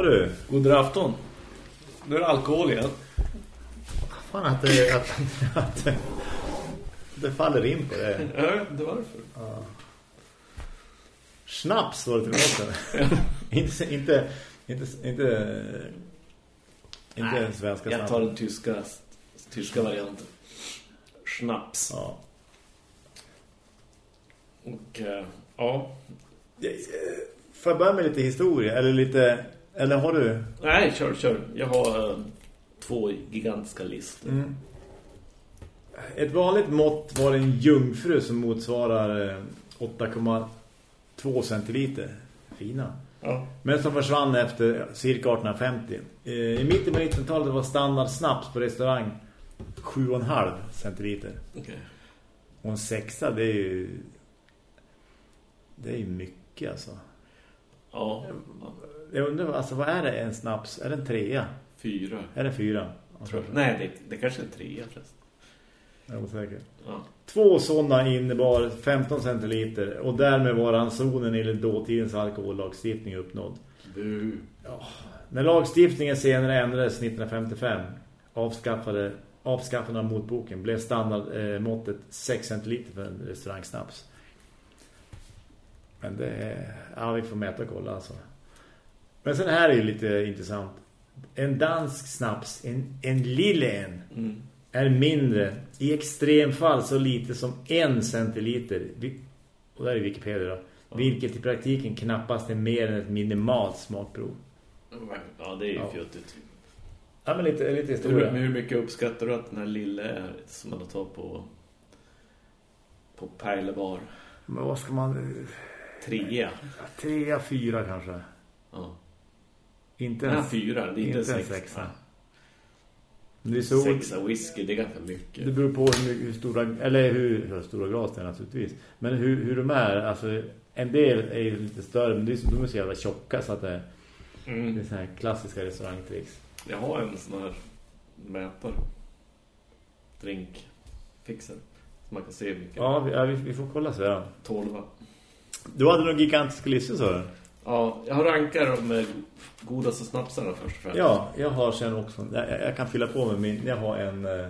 Ja du. God afton. Nu är det alkohol igen. Fan att det, att, att, att det faller in på det. Ja, det var varför. Ja. Snaps var det till låten. inte, inte, inte, inte, inte Nej, svenska Jag tar den tyska, tyska varianten. Schnaps. Ja. Och eh, ja. Får jag börja med lite historia? Eller lite... Eller har du... Nej, kör, kör. Jag har eh, två gigantiska listor. Mm. Ett vanligt mått var en jungfru som motsvarar eh, 8,2 centiliter. Fina. Ja. Men som försvann efter cirka 1850. Eh, I mitten på 1900-talet var standard snaps på restaurang 7,5 centiliter. Okej. Och en sexa, det är ju... Det är ju mycket alltså. Ja. Jag undrar, alltså vad är det en snaps? Är det en trea? Fyra. Är det fyra? Tror jag. Nej, det, det kanske är en trea förresten. Jag är osäker. Ja. Två sådana innebar 15 centiliter och därmed var ransonen enligt dåtidens alkohollagstiftning uppnådd. Bu. Ja. När lagstiftningen senare ändrades 1955 avskaffade, avskaffade av motboken blev standardmåttet eh, 6 centiliter för en restaurangsnaps. Men det är... Ja, vi får mäta och kolla alltså. Men sen här är ju lite intressant. En dansk snaps, en, en lille en, Mm. är mindre, i extremfall så lite som en centiliter. Och där är Wikipedia då. Vilket i praktiken knappast är mer än ett minimalt smakprov. Ja, det är ju Ja. fjuttigt. Ja, men lite, lite Hur, historia. hur mycket uppskattar du att den här lilla är som man tagit på på Pärlebar? Men vad ska man... Trea. Trea, fyra kanske. Ja. Inte en, fyra, det är inte, inte en sexa. sexa. Det är så... Sexa whisky, det är ganska mycket. Det beror på hur, hur stora... Eller hur, hur stora glas det är naturligtvis. Men hur, hur de är. Alltså, en del är ju lite större, men det är, så- de är så jävla tjocka så att det, det är Mm. så här klassiska restaurangtricks. Jag har en sån här mätare. Drinkfixer. Så man kan se mycket. Ja, vi, ja, vi, vi får kolla så här. Tolva. Du hade någon gigantisk listor så. Ja, jag har rankar de godaste snapsarna först och främst. Ja, jag har sen också. Jag, jag- kan fylla på med min... Jag har en eh,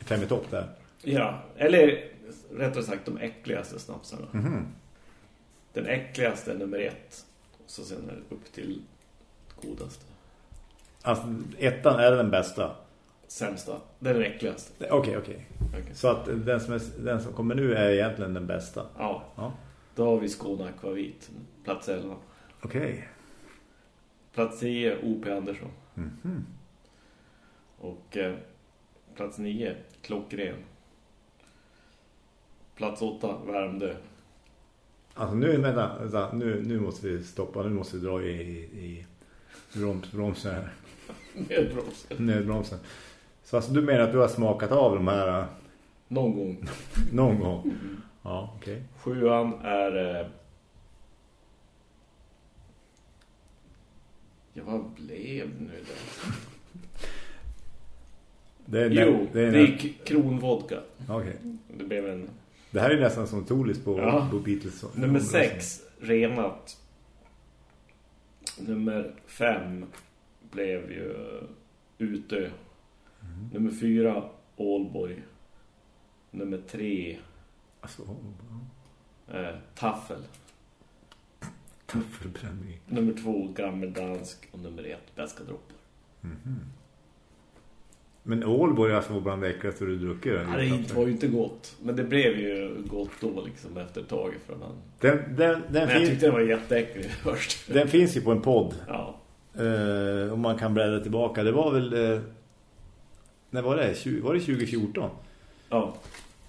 fem i topp där. Ja, eller rättare sagt de äckligaste snapsarna. Mhm. Den äckligaste är nummer ett. Och så sen är det upp till godaste. Alltså, ettan är den bästa. Sämsta. Det är den äckligaste. Okej, okej. Okej. Så att den som, är, den som kommer nu är egentligen den bästa. Ja, Ja. då har vi Skåne Aquavit. Plats 11. Okej. Plats 10, O.P. Andersson. Mhm. Och eh, plats 9, Klockren. Plats 8, Värmdö. Alltså nu, vänta, vänta, nu, nu måste vi stoppa. Nu måste vi dra i, i broms, bromsen här. Nödbromsen. Nödbromsen. Så alltså du menar att du har smakat av de här äh, Någon gång. någon gång? Ja, okej. Sjuan är... Ja, vad blev det nu då? Det, är Jo, det, är det är k- kronvodka. Okej. Det blev en... Det här är nästan som Tolis på, Ja. på Beatles. Nummer sex, renat. Nummer fem blev ju Utö. Nummer fyra, Ålborg. Nummer tre, Alltså, eh, Taffel. Taffelbränning. Nummer två, Gammeldansk. Och nummer ett, Bäska droppar. Men Ålborg alltså var bland det äckligaste du druckit. Ja, det inte- var ju inte gott. Men det blev ju gott då liksom efter ett tag. Den, den, den, Men jag tyckte det var jätteäcklig först. den finns ju på en podd. Ja. Eh, om man kan bläddra tillbaka. Det var väl... Eh, när var det? Tju- Var det 2014? ja,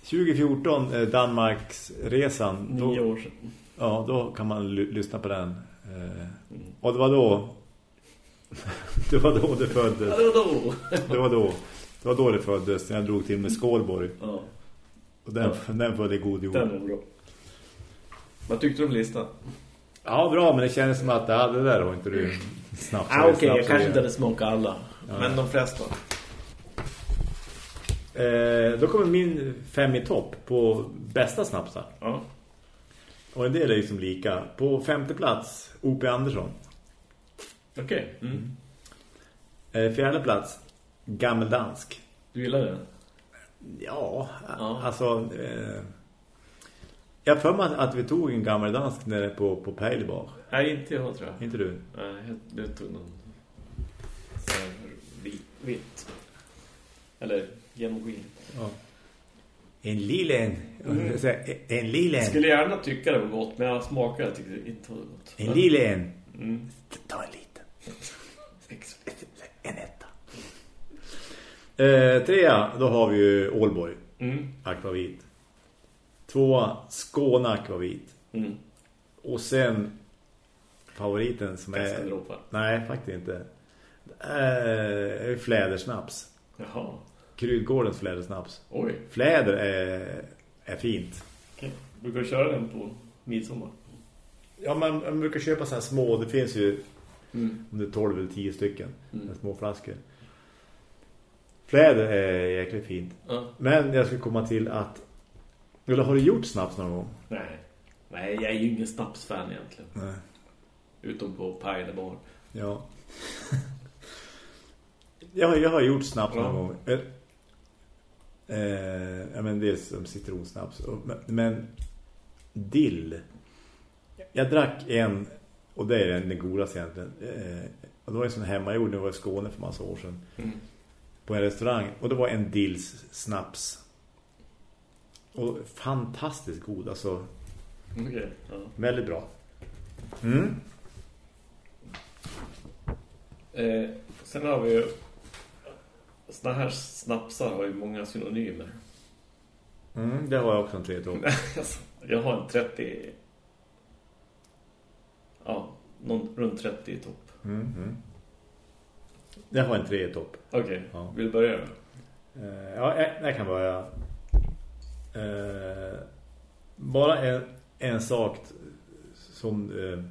2014, eh, Danmarks resan. nio Då, år sedan. Ja, då kan man ly- lyssna på den. Eh, och det var då... det var då det föddes. Ja, det var då. Det var då. Det var då det föddes. när Jag drog till med Skålborg. Ja, Och den, den födde god jord. den var bra. Vad tyckte du om listan? Ja, bra. Men det kändes som att ja, det där var inte du snabbt. Ah, Okej, jag kanske inte hade smakat alla. Men de flesta. Eh, då kommer min fem i topp på bästa snapsar. Ja. Och en del är ju som lika. På femte plats, O.P. Andersson. Okej. Mm. Eh, fjärde plats, gammeldansk. Du gillar det? Ja, Ja. alltså... Eh, jag för mig att- att vi tog en gammeldansk nere på, på Pejlbar. Nej, inte jag tror jag. Inte du? Nej, jag- du tog någon vitt. Eller genomskin. Ja. En lillen. Mm. En lillen. Skulle gärna tycka det var gott, men jag smakade jag tyckte det inte var gott. En lillen. Mm. Ta en liten. En etta. Eh, trea, då har vi ju Ålborg. Mm. Akvavit. Tvåa, Skåne Akvavit. Mm. Och sen favoriten som är... Kastendroppar. Nej, faktiskt inte. Eh, flädersnaps. Jaha. Kryddgårdens flädersnaps. Oj. Fläder är, är fint. Okej. Brukar du köra den på midsommar? Ja, man, man brukar köpa så här små. Det finns ju Mm. om det är 12 eller 10 stycken. Mm. Små flaskor. Fläder är jäkligt fint. Ja. Men jag ska komma till att... Eller har du gjort snaps någon gång? Nej. Nej, jag är ju ingen snapsfan egentligen. Nej. Utom på Pajlebar. Ja. jag, har- jag har gjort snaps någon gång. Eh, ja, men det är som citronsnaps. Men, dill. Jag drack en, och det är den, den godaste egentligen. Eh, och det var en sån hemmagjord jag var i Skåne för massa år sedan. Mm. På en restaurang. Och det var en dills snaps. Och fantastiskt god. Alltså, Okej. Ja. väldigt bra. Mm. Eh, sen har vi ju... Såna här snapsar har ju många synonymer. Mm, det har jag också en tre topp. Alltså, jag har en 30... Ja, någon, runt 30 i topp. Mm, mm. Jag har en tre topp. Okej, Ja. vill du börja då? Eh, ja, jag, jag kan börja. Eh, bara en, en sak som eh,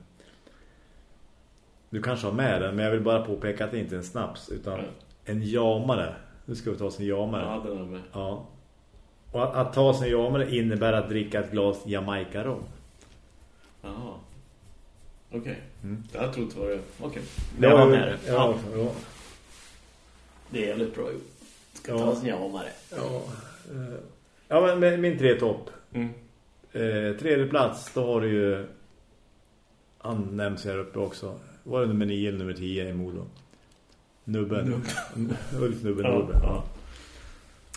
du kanske har med den, men jag vill bara påpeka att det inte är en snaps, utan Ja. En jamare. Nu ska vi ta oss en jamare. Ja, den är med. Ja. Och att, att ta sig en jamare innebär att dricka ett glas Jamaica-rom. Jaha. Okej. Mm. Det här trodde jag var det. Okej. Det Jag var med det. Ja, Ja. ja. Det är jävligt bra gjort. Ska Ja. ta oss en jamare. Ja, eh, ja men med min tre topp. Mm. Eh, tredje plats, då har du ju han nämns här uppe också. Var det nummer 9 eller nummer 10 i Modo? Nubben. Ulf Nubben Ja, Nubben. ja.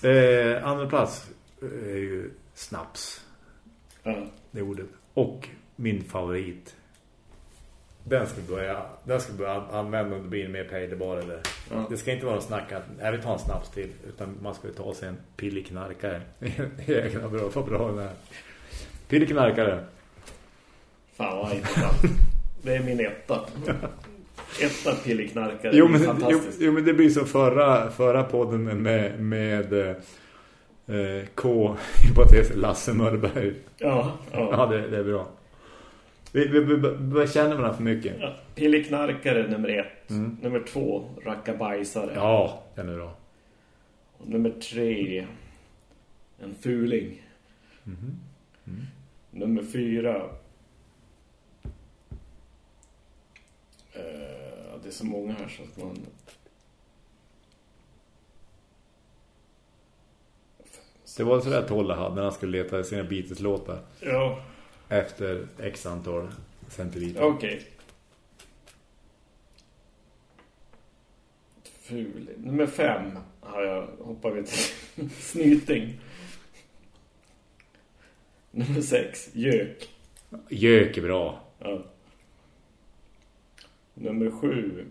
Eh, andra plats är ju snaps. Ja. Det ordet. Och min favorit. Den ska börja, den ska börja använda om det blir mer pejlebar eller. Ja. Det ska inte vara snack att jag vill ta en snaps till utan man ska ju ta sig en pilliknarkare. Jäkla bra, för bra den här. Pilliknarkare. Fan vad intressant. Det är min etta. Etta pilleknarkare. Jo men, jo, jo men det blir som förra, förra podden med, med eh, K hypotes Lasse Mörberg. Ja, Ja, ja. det, det är bra. Vi, vi, vi, vi känner varandra för mycket. ja. Pilleknarkare nummer ett. Mm. Nummer två, rackabajsare. Ja, den är bra. Och nummer tre, en fuling. Mhm. Mm. Nummer fyra. Eh, det är så många här så att man... Det var sådär Tolle hade när han skulle leta sina Beatles-låtar Ja, efter x antal centiliter. okej. Ful. Nummer fem har jag hoppar vi till. Snyting. Nummer sex, gök. Gök är bra. Ja. Nummer sju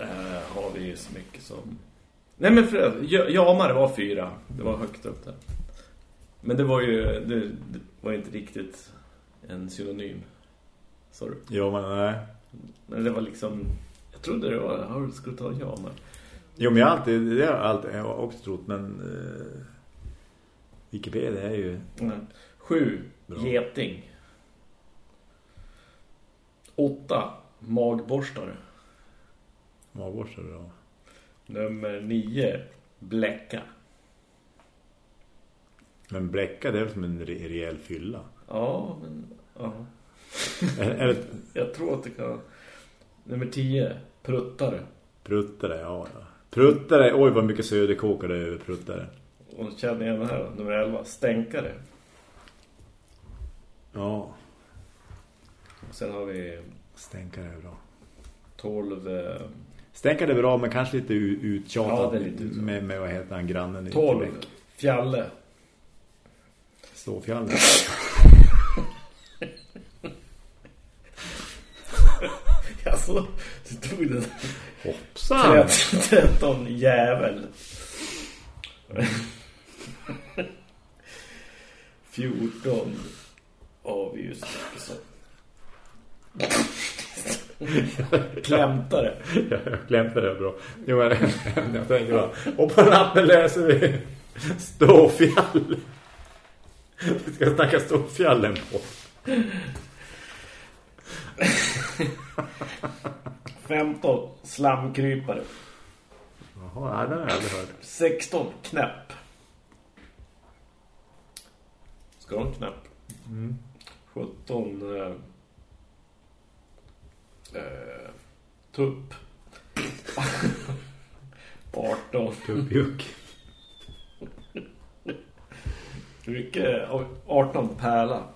eh, har vi ju så mycket som... Nej men för, ja- jamare var fyra. Det var högt upp där. Men det var ju det, det var inte riktigt en synonym. Sorry. Ja, men nej. Men det var liksom... Jag trodde det var... Har du skulle ta jamare? Jo, men jag har alltid, det har jag alltid jag har också trott, men eh, Wikipedia är ju... Nej. Sju, Bra. geting. Åtta, magborstare. Magborstar bra. Nummer nio, bläcka. Men bläcka, det är väl som en re- rejäl fylla. Ja, men... Ja. Eller Jag tror att det kan... Nummer 10. Pruttare. pruttare, ja, ja. Pruttare, oj vad mycket söderkåkar det är över pruttare. Och känner igen den här då, nummer 11. Stänkare. Ja, sen har vi stänkare är bra. 12... Eh, Stänkare är bra, men kanske lite uttjatat Ja, lite uttjatat. med, med vad heter han, grannen i 12. Quebec. Fjalle. Ståfjallen. Alltså, så tog den Hoppsan! 13 jävel. 14 har Klämtare. Glömde det bra. Jo, men, jag tänker bra. Och på natten läser vi Ståfjall. Vi ska snacka Ståfjallen på. 15 slamkrypare. Jaha, nej, det har jag aldrig hört. 16 knäpp. Ska de knäpp? Mm. 17 eh, tupp. 18 Tuppjuck. mycket 18 pärla.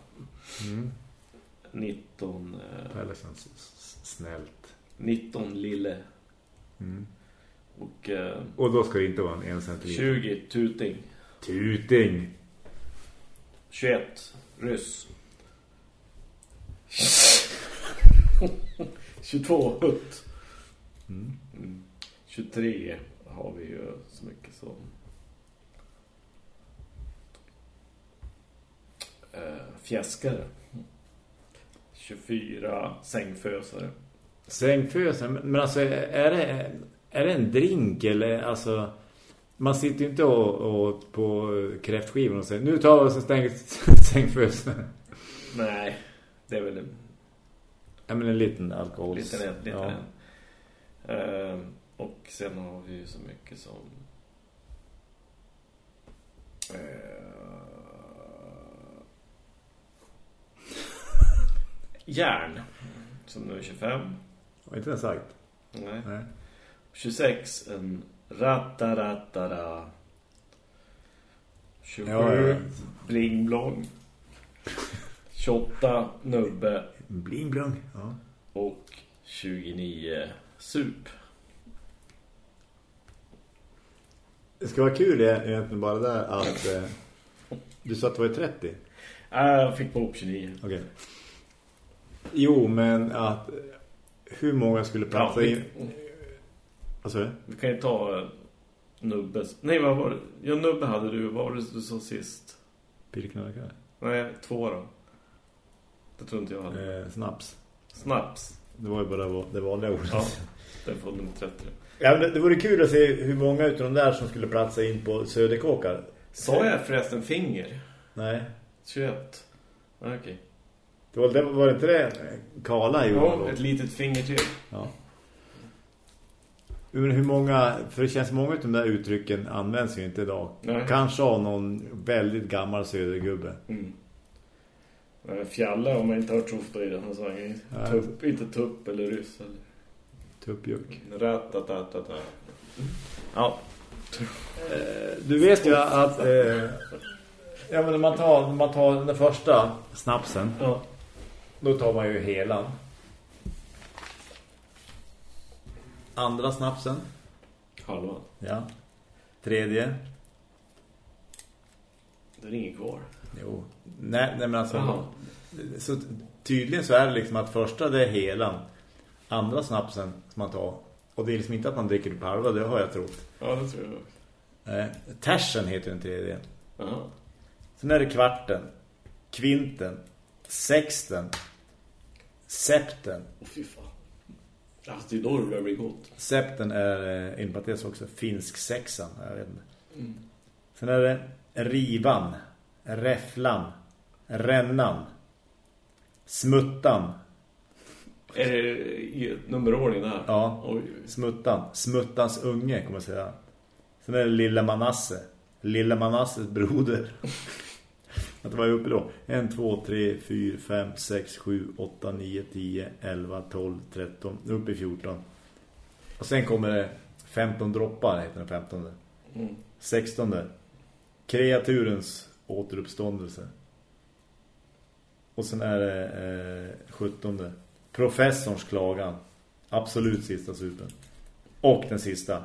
Mm. 19 eh, Pelle känns snällt. 19 lille Mm. och eh, Och då ska det inte vara en en centiliter. 20 tuting. Tuting. 21 ryss. 22 hutt. Mm. Mm. 23 har vi ju så mycket som eh, fjäskare. 24 sängfösare. Sängfösen, men alltså är det, är det en drink eller alltså man sitter ju inte och, och på kräftskivan och säger nu tar vi oss en stäng, sängfösen. Nej, det är väl en Ja men en liten alkohol. liten en. Liten ja. en. Eh, och sen har vi ju så mycket som eh, järn som nu är 25 Var inte den sagt? Nej. Nej. 26 en rattarattara 27 Ja, ja. bling blong 28 nubbe Bling blong. Ja. och 29 sup. Det ska vara kul egentligen bara där att eh, du sa att det var 30. Äh, jag fick på upp 29. Okej. Jo, men att eh, hur många skulle platsa Ja, in? Vad sa du? Vi kan ju ta uh, Nubbes. Nej, vad var det? Ja, Nubbe hade du. Vad var det du sa sist? Pilknarkare? Nej, två då. Det tror inte jag hade. Eh, snaps. Snaps. Det var ju bara det vanliga ordet. Ja, den får nummer 30. Ja, det, det vore kul att se hur många utav de där som skulle platsa in på Söderkåkar. Sa jag förresten finger? Nej. 21. Ah, Okej. Det var, det var inte det Kala gjorde Ja, då? ett litet finger till. Ja. Hur många, för det känns många av de där uttrycken används ju inte idag. Nej. Kanske av någon väldigt gammal södergubbe. Mm. Eh, Fjalle har man inte hört så ofta i den här. Tupp, inte tupp eller ryss. Eller. Tuppjuck. Ratatatata. Ja. Eh, Du vet ju att eh, ja, men när man tar, när man tar den första snapsen, ja. då tar man ju helan. Andra snapsen. Halva. Ja. Tredje. Det är inget kvar. Jo. Nej, nej men alltså. Så tydligen så är det liksom att första det är helan. Andra snapsen som man tar. Och det är liksom inte att man dricker upp halva, det har jag trott. Ja, det tror jag. Eh, tersen heter den tredje. Jaha. Sen är det kvarten. Kvinten. Sexten. Septen. Åh, fy fan. Alltså, det är då det börjar bli gott. Septen är eh, inpates också finsk sexan. Jag vet inte. Mm. Sen är det rivan. Räfflan. Rännan. Smuttan. Är det i nummerordning där? Ja. Oj. Smuttan. Smuttans unge kommer jag säga. Sen är det lilla Manasse. Lilla Manasses broder. Att det var uppe då. 1, 2, 3, 4, 5, 6, 7, 8, 9, 10, 11, 12, 13. Upp i 14. Och sen kommer det 15 droppar, heter den 15. Mm. 16. Kreaturens återuppståndelse. Och sen är det eh, 17. Professorns klagan. Absolut sista supen. Och den sista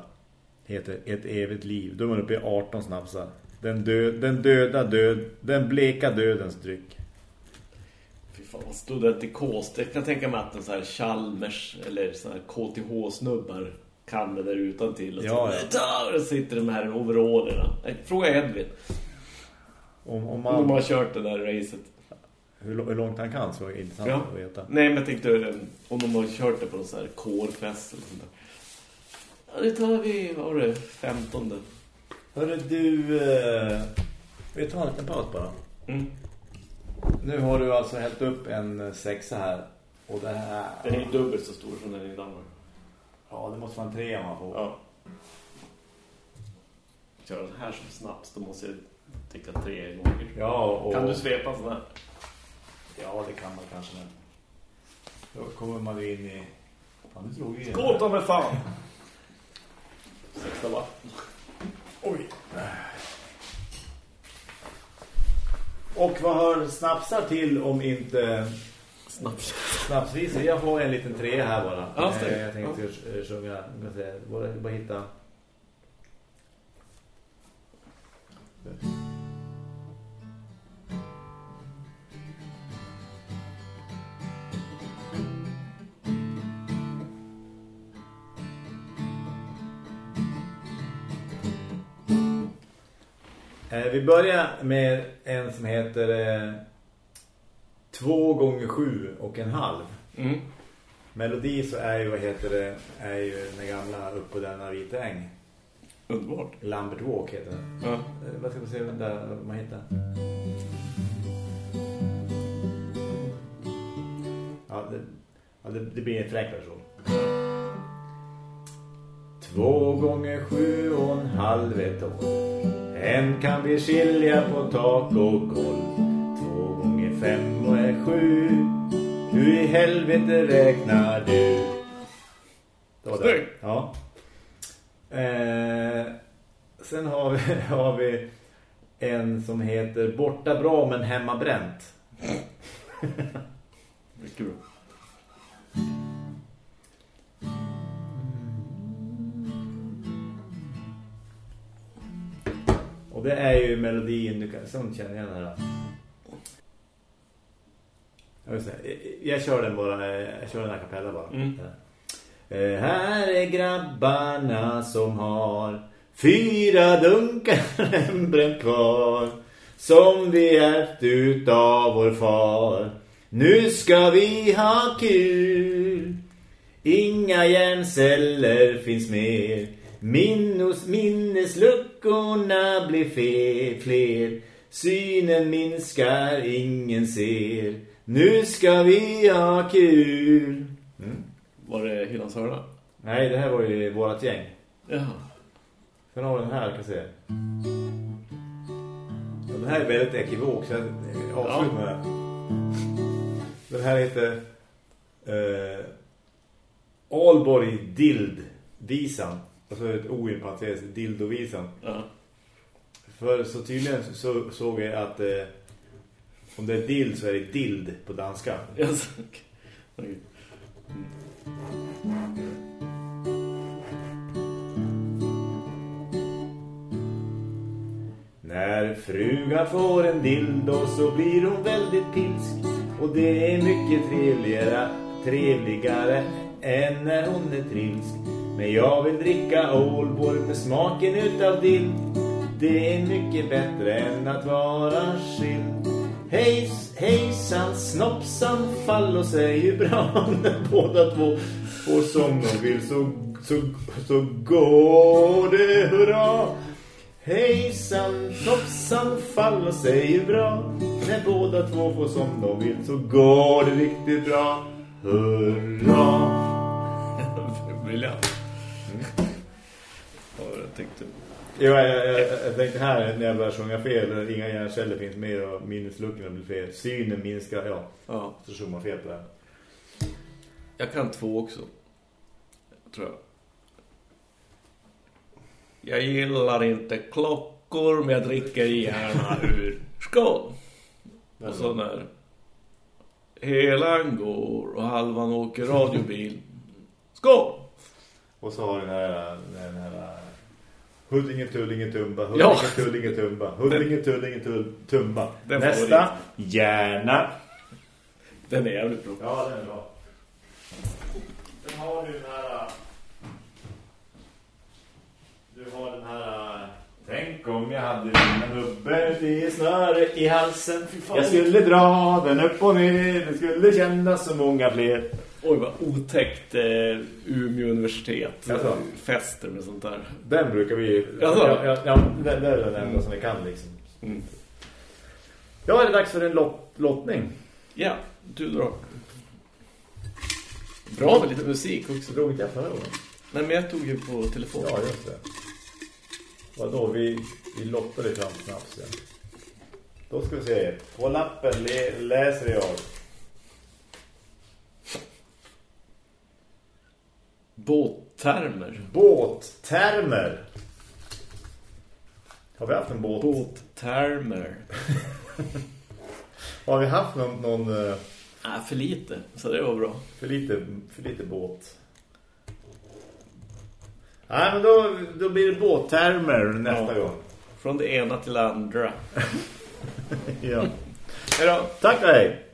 heter Ett evigt liv. Då är man uppe i 18 snapsar. Den, dö den döda död, den bleka dödens dryck. Fy fan, vad studentikos. Jag kan tänka mig att en sån här Chalmers eller sån här KTH-snubbar kan det där utan till och Ja, så ja. Där sitter de här overallerna. Fråga Edvin. Om, om Om man, de har kört det där racet. hur, hur långt han kan så är det intressant Ja. att veta. Nej, men jag tänkte eh, om de har kört det på någon sån här kårfest eller sånt där. Ja, det tar vi, vad var det, 15. Hörru du, eh, vi tar en liten paus bara. Mm. Nu har du alltså hällt upp en sexa här. Och det här... Den är dubbelt så stor som den i Danmark. Ja, det måste vara en trea man får. Ja. Kör den här som snaps, då måste jag dricka tre gånger. Ja, och... Kan du svepa sån här? Ja, det kan man kanske. Men... Då kommer man in i... Fan, nu slog vi in. Skål ta med fan! Sexta vatten. Oj. Och vad hör snapsar till om inte Snaps. snapsvisor? Jag har en liten trea här bara. Ja. Eh, jag tänkte ja. sjunga. Bara, bara hitta... Börjar med en som heter eh, gånger sju och en halv. Mm. Melodi så är ju, vad heter det, är ju den gamla Upp på denna vita äng. Underbart. Lambert Walk heter den. Ja. Eh, Vad ska vi se där vad man hittar? Ja, det, ja, det, det blir en fräck version. Två gånger sju och en halv ett år. En kan vi skilja på tak och golv. Två gånger fem och är sju. Hur i helvete räknar du? Snyggt. Ja. Eh, sen har vi, har vi en som heter Borta bra men hemma bränt. Mycket bra. Och det är ju melodin, du kan, sånt känner jag den här. Jag, vill säga, jag, kör den bara, jag kör den här kapella bara. Mm. Eh, här är grabbarna som har fyra dunkar hembränt kvar som vi ärvt ut av vår far. Nu ska vi ha kul. Inga hjärnceller finns mer. Minnos, minnesluckorna blir fe, fler. Synen minskar, ingen ser. Nu ska vi ha kul. Mm. Var det Hyllans hörna? Nej, det här var ju vårat gäng. Ja. Sen har vi den här, kan jag se. Den här är väldigt ekivok, så jag avslutar med den. Den här heter eh, Alborg Dild-visan. Alltså ett o i en parentes, Dildovisan. Ja. För så tydligen så såg jag att eh, om det är dild så är det dild på danska. Yes. Okej. När frugan får en dildo så blir hon väldigt pilsk Och det är mycket trevligare, trevligare än när hon är trilsk men jag vill dricka Ålborg med smaken utav dill. Det är mycket bättre än att vara skild Hejs, hejsan, snoppsan, fall och säg hur bra När båda två. Får som de vill så, så, så går det hurra. Hejsan, snoppsan fall och säg hur bra. När båda två får som de vill så går det riktigt bra. Hurra. Briljant. Tänkte. Jo, jag, jag, jag, jag tänkte här när jag börjar sjunga fel, inga hjärnceller finns med och minnesluckorna blir fel. Synen minskar, ja. Ja. Så sjunger man fel på det här. Jag kan två också. Tror jag. Jag gillar inte klockor, men jag dricker gärna ur. Skål! Och så när helan går och halvan åker radiobil. Skål! Och så har den här, den här Huddinge, Tullinge, Tumba. Huddinge, Ja. Tullinge, Tumba. Huddinge, Tullinge, tull, Tumba. Den Nästa. Gärna. Den är jävligt bra. Ja, den är bra. Sen har du den här... Du har den här... Tänk om jag hade en nubbe i snöre i halsen. Jag skulle dra den upp och ner. Det skulle kännas så många fler. Oj, vad otäckt eh, Umeå universitet. Jaså? Fester med sånt där. Den brukar vi... Jaså? Ja, ja, ja, det, det är den enda som vi kan liksom. Mm. Ja, är det dags för en lot lottning? Ja, du drar. Bra med lite musik också. Drog inte jag förra gången? Nej, men jag tog ju på telefon. Ja, just det. Vadå? Vi, vi lottade fram snabbt sen. Då ska vi se. På lappen läser jag. Båttermer. Båttermer. Har vi haft en båt? Båttermer. Har vi haft någon, någon eh, Nej, för lite. Så det var bra. för, lite, för lite båt? Nej, men då, då blir det båttermer nästa Ja. gång. Från det ena till det andra. ja. Hej då. Tack och hej!